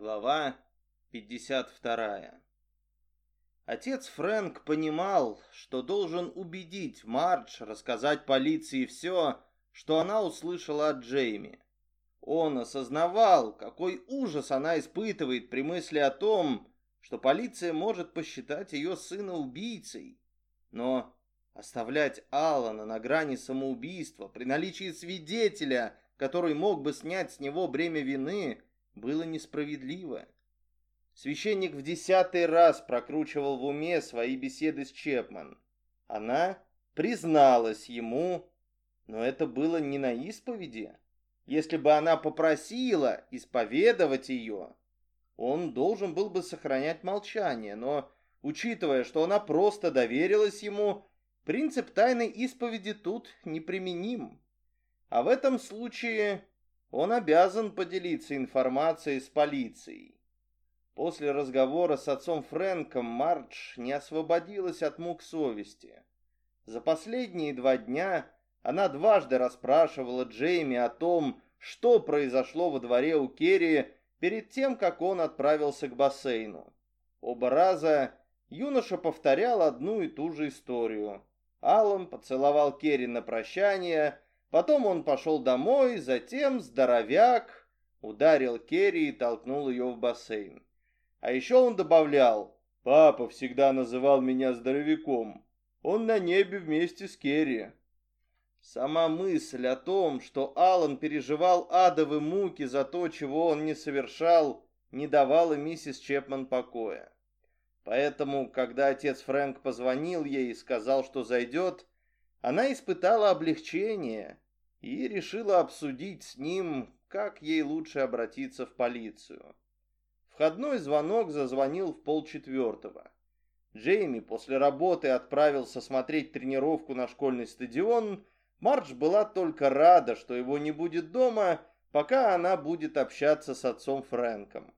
Глава 52. Отец Фрэнк понимал, что должен убедить Мардж рассказать полиции все, что она услышала от Джейми. Он осознавал, какой ужас она испытывает при мысли о том, что полиция может посчитать ее сына убийцей. Но оставлять Алана на грани самоубийства при наличии свидетеля, который мог бы снять с него бремя вины – было несправедливо. Священник в десятый раз прокручивал в уме свои беседы с Чепман. Она призналась ему, но это было не на исповеди. Если бы она попросила исповедовать ее, он должен был бы сохранять молчание, но, учитывая, что она просто доверилась ему, принцип тайной исповеди тут неприменим. А в этом случае он обязан поделиться информацией с полицией. После разговора с отцом Фрэнком Мардж не освободилась от мук совести. За последние два дня она дважды расспрашивала Джейми о том, что произошло во дворе у Керри перед тем, как он отправился к бассейну. Оба раза юноша повторял одну и ту же историю. Аллан поцеловал Керри на прощание, Потом он пошел домой, затем здоровяк ударил Керри и толкнул ее в бассейн. А еще он добавлял, «Папа всегда называл меня здоровяком. Он на небе вместе с Керри». Сама мысль о том, что Алан переживал адовые муки за то, чего он не совершал, не давала миссис Чепман покоя. Поэтому, когда отец Фрэнк позвонил ей и сказал, что зайдет, она испытала облегчение и решила обсудить с ним, как ей лучше обратиться в полицию. Входной звонок зазвонил в полчетвертого. Джейми после работы отправился смотреть тренировку на школьный стадион. Мардж была только рада, что его не будет дома, пока она будет общаться с отцом Фрэнком.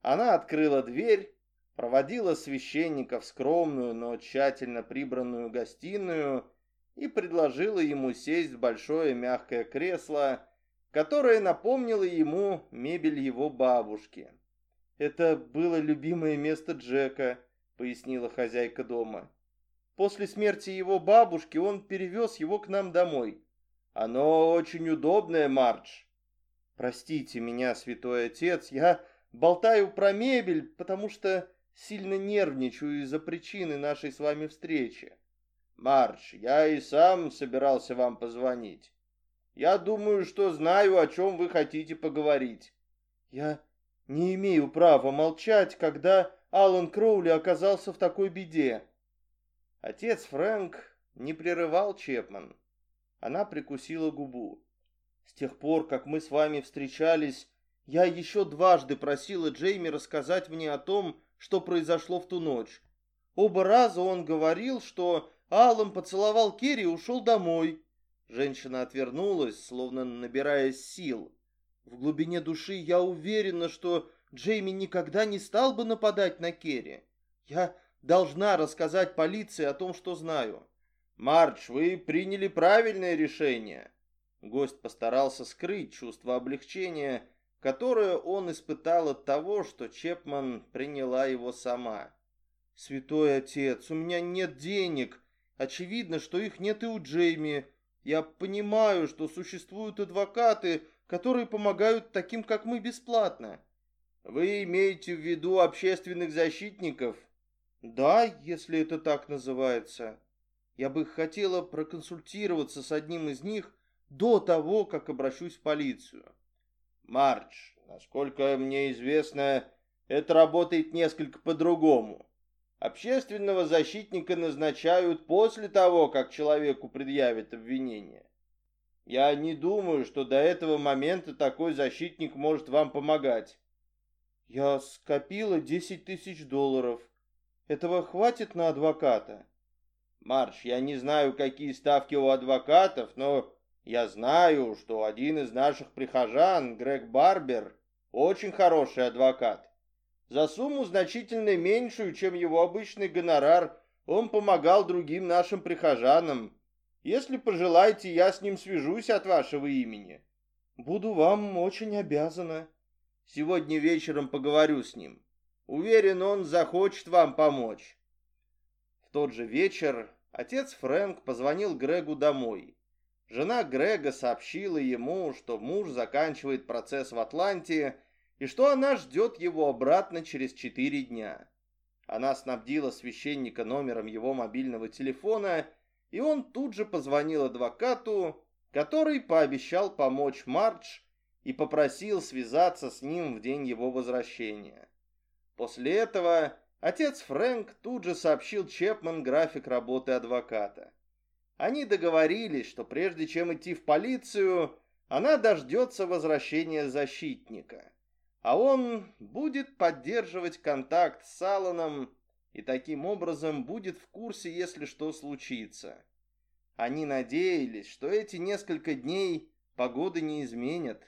Она открыла дверь, проводила священника в скромную, но тщательно прибранную гостиную и предложила ему сесть в большое мягкое кресло, которое напомнило ему мебель его бабушки. «Это было любимое место Джека», — пояснила хозяйка дома. «После смерти его бабушки он перевез его к нам домой. Оно очень удобное, Мардж». «Простите меня, святой отец, я болтаю про мебель, потому что сильно нервничаю из-за причины нашей с вами встречи. Марш, я и сам собирался вам позвонить. Я думаю, что знаю, о чем вы хотите поговорить. Я не имею права молчать, когда Алан Кроули оказался в такой беде. Отец Фрэнк не прерывал Чепман. Она прикусила губу. С тех пор, как мы с вами встречались, я еще дважды просила Джейми рассказать мне о том, что произошло в ту ночь. Оба раза он говорил, что Аллан поцеловал Керри и ушел домой. Женщина отвернулась, словно набираясь сил. В глубине души я уверена, что Джейми никогда не стал бы нападать на Керри. Я должна рассказать полиции о том, что знаю. Мардж, вы приняли правильное решение. Гость постарался скрыть чувство облегчения, которое он испытал от того, что Чепман приняла его сама. «Святой отец, у меня нет денег», Очевидно, что их нет и у Джейми. Я понимаю, что существуют адвокаты, которые помогают таким, как мы, бесплатно. Вы имеете в виду общественных защитников? Да, если это так называется. Я бы хотела проконсультироваться с одним из них до того, как обращусь в полицию. Мардж, насколько мне известно, это работает несколько по-другому. Общественного защитника назначают после того, как человеку предъявят обвинение. Я не думаю, что до этого момента такой защитник может вам помогать. Я скопила 10 тысяч долларов. Этого хватит на адвоката? Марш, я не знаю, какие ставки у адвокатов, но я знаю, что один из наших прихожан, Грег Барбер, очень хороший адвокат. За сумму значительно меньшую, чем его обычный гонорар, он помогал другим нашим прихожанам. Если пожелаете, я с ним свяжусь от вашего имени. Буду вам очень обязана. Сегодня вечером поговорю с ним. Уверен, он захочет вам помочь. В тот же вечер отец Фрэнк позвонил Грегу домой. Жена Грега сообщила ему, что муж заканчивает процесс в Атланте и что она ждет его обратно через четыре дня. Она снабдила священника номером его мобильного телефона, и он тут же позвонил адвокату, который пообещал помочь Мардж и попросил связаться с ним в день его возвращения. После этого отец Фрэнк тут же сообщил Чепман график работы адвоката. Они договорились, что прежде чем идти в полицию, она дождется возвращения защитника а он будет поддерживать контакт с Алланом и таким образом будет в курсе, если что случится. Они надеялись, что эти несколько дней погоды не изменят,